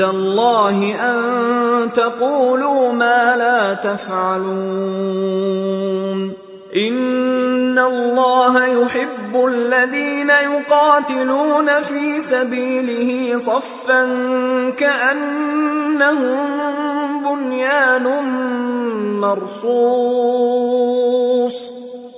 الله أن تقولوا ما لا تفعلون. إن الله يحب الذين يقاتلون في سبيله صفا كأنهم بنيان مرصوص.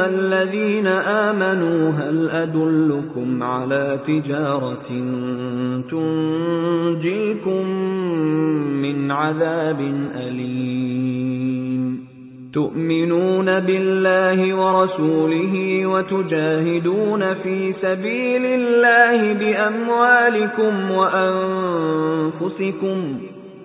أَيُّهَا الَّذِينَ آمَنُوا هَلْ أَدُلُّكُمْ عَلَى تِجَارَةٍ تُنْجِيكُمْ مِنْ عَذَابٍ أَلِيمٍ؟ تُؤْمِنُونَ بِاللَّهِ وَرَسُولِهِ وَتُجَاهِدُونَ فِي سَبِيلِ اللَّهِ بِأَمْوَالِكُمْ وَأَنفُسِكُمْ